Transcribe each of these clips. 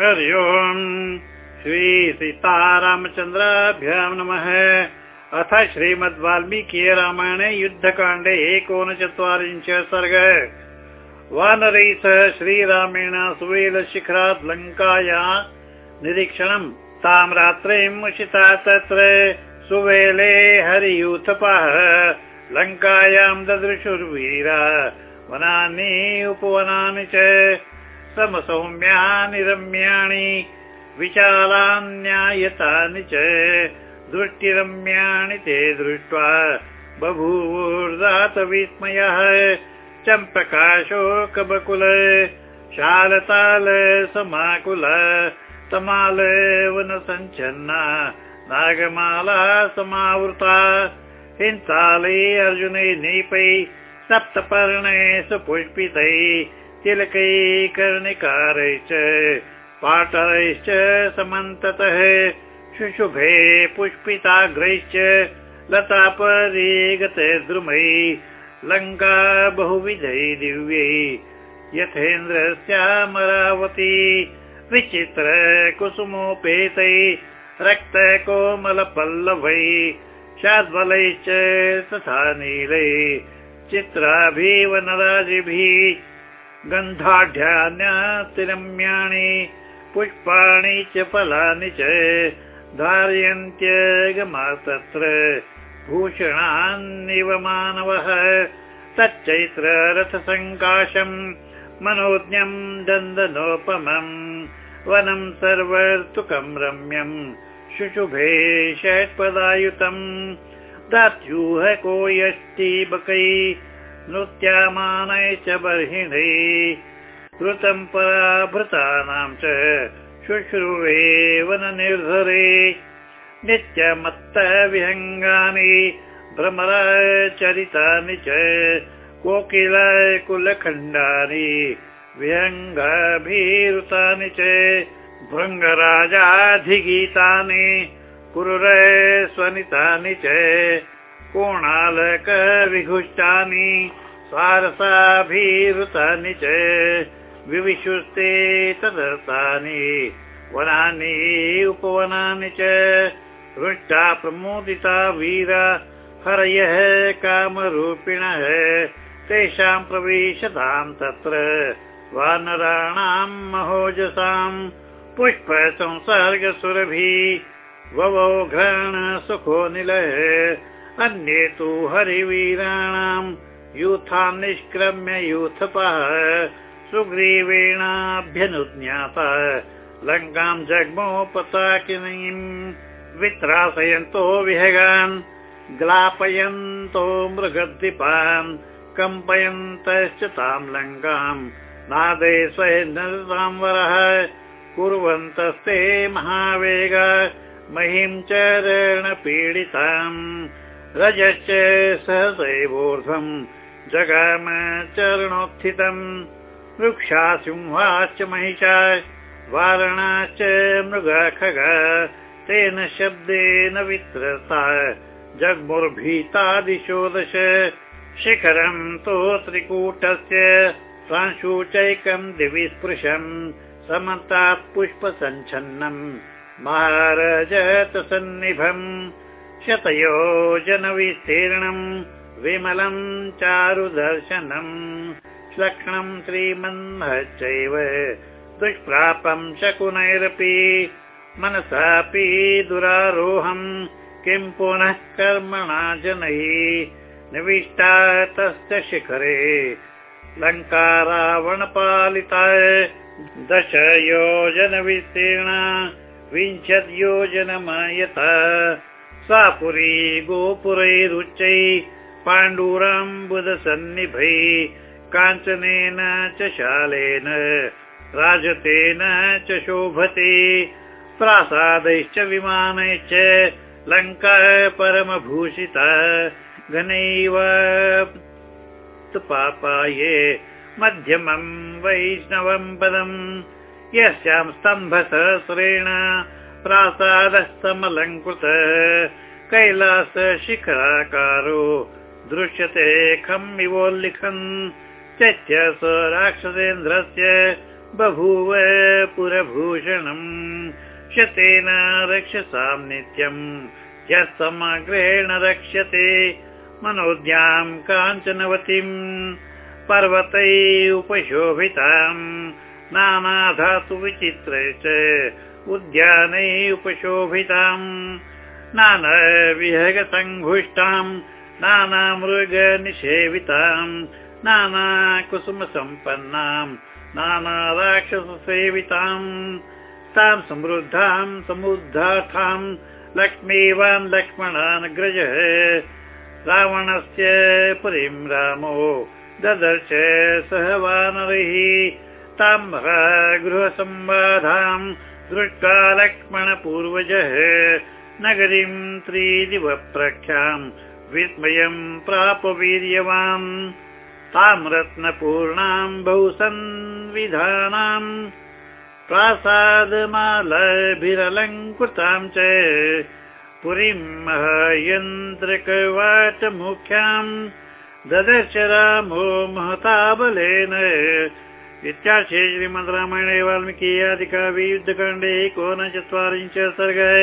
हरि ओम्। श्री सीतारामचन्द्राभ्यां नमः। अथ श्रीमद् वाल्मीकि रामायणे युद्धकाण्डे एकोनचत्वारिंश सर्ग। वानरैः सह श्रीरामेण सुवेलशिखरात् लङ्काया। निरीक्षणम्। तां रात्रिम् उषिता तत्र। सुवेले हरियूथपाः लङ्कायां ददृशुर्वीरा। वनानि उपवनानि च समसौम्यानि रम्याणि विशालान्यायतानि च दृष्टिरम्याणि ते दृष्ट्वा बभूवुर्दात विस्मयः चम्प्रकाशोकबकुल शालताल समाकुल तमाल वनसञ्छन्ना नागमाला समावृता हिंसालै अर्जुनै नीपै सप्तपर्णे सुपुष्पितै तिलकैकर्णिकारैश्च पाटलैश्च समन्ततः शुशुभे पुष्पिताग्रैश्च लतापरी गते द्रुमै लङ्का बहुविधै दिव्यै यथेन्द्रस्यामरावती विचित्र कुसुमोपेतै रक्तकोमलपल्लवै शाद्वलैश्च तथा नीलै चित्राभिवनराजिभिः गन्धाढ्यान्यतिरम्याणि पुष्पाणि च फलानि च धारयन्त्यगमा तत्र भूषणान्निव मानवः। तच्चैत्र रथसङ्काशम् मनोज्ञम् दन्दनोपमम् वनम् सर्वर्तुकम् रम्यम् शुशुभे षट्पदायुतम्। दात्यूह को यष्टि बकै नृत्यामानै च बर्हिणै। कृतम् पराभृतानां च शुश्रुवे वननिर्धरे नित्यमत्तः विहङ्गानि भ्रमराचरितानि च कोकिल कुलखण्डानि विहङ्गाभिरुतानि च भृङ्गराजाधिगीतानि कुरुर स्वनितानि च कोणालकविघुष्टानि सारसाभिवृतानि च विविशुस्ते तदर्थानि वनानि उपवनानि च हृष्टा प्रमोदिता वीरा हरयः कामरूपिणः तेषां प्रवेशतां तत्र वानराणाम् महोजसाम् पुष्पसंसर्गसुरभिः ववो घ्राण सुखो निलः अन्ये तु हरिवीराणाम् यूथान् निष्क्रम्य यूथपः सुग्रीवेणाभ्यनुज्ञाता। लङ्काम् जग्मोपताकिनीम् वित्रासयन्तो विहगान् ग्लापयन्तो मृगद्दिपान् कम्पयन्तश्च ताम् लङ्काम् नादे स्वयंवरः कुर्वन्तस्ते महावेग महीं चरणपीडिताम् रजश्च सहसैवोर्ध्वम् जगाम चरणोत्थितम् वृक्षा सिंहाश्च महिषा वारणाश्च मृगा खग तेन शब्देन वित्रता। जग्मुर्भीतादिशो दश शिखरम् तो त्रिकूटस्य सांशुचैकम् दिवि स्पृशम् समन्तात् पुष्पसञ्छन्नम् महारजत सन्निभम् शतयोजनविस्तीर्णम् विमलम् चारुदर्शनम् लक्ष्मणम् श्रीमन्मश्चैव दुष्प्रापम् शकुनैरपि मनसापि दुरारोहम् किम् पुनः कर्मणा जनैः निविष्टा तस्य शिखरे। लङ्का रावणपालिता दश योजनविस्तीर्णा विंशद्योजनमायता। सा पुरी गोपुरैरुच्चै पाण्डुराम्बुदसन्निभै काञ्चनेन च शालेन राजतेन च शोभते प्रासादैश्च विमानैश्च लङ्का परमभूषिता घनैव पापाये मध्यमम् वैष्णवम् पदम्। यस्यां स्तम्भसहस्रेण प्रासादः समलङ्कृत कैलास शिखराकारो दृश्यते खम् इवोल्लिखन् त्यज्य स राक्षसेन्द्रस्य बभूव पुरभूषणम्। शतेन रक्षसां नित्यम् यः समग्रेण रक्ष्यते मनोद्यां काञ्चनवतीम् पर्वतै उपशोभिताम् नानाधातु विचित्रे च उद्यानै उपशोभिताम् नानाविहगसङ्घुष्टाम् नानामृगनिषेविताम् नाना कुसुमसम्पन्नाम् नाना राक्षससेविताम् तां समृद्धाम् समुद्धार्थाम् लक्ष्मीवान् लक्ष्मणानग्रजः। रावणस्य पुरीं रामो ददर्श सह वानरैः तां गृहसंवाधाम् दृष्ट्वा लक्ष्मणपूर्वजः। नगरीं त्रिदिवप्रख्याम् विस्मयम् प्राप वीर्यवान् तां रत्नपूर्णाम् बहु संविधानाम् प्रासादमालभिरलङ्कृताम् च पुरीम् महयन्त्रकवाटमुख्याम् ददर्श रामो महता बलेन इत्याशे श्रीमद् रामायणे वाल्मीकि आदिकाव्ये युद्धकाण्डे एकोनचत्वारिंश सर्गे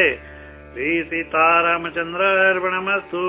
श्रीसीतारामचन्द्रार्पणमस्तु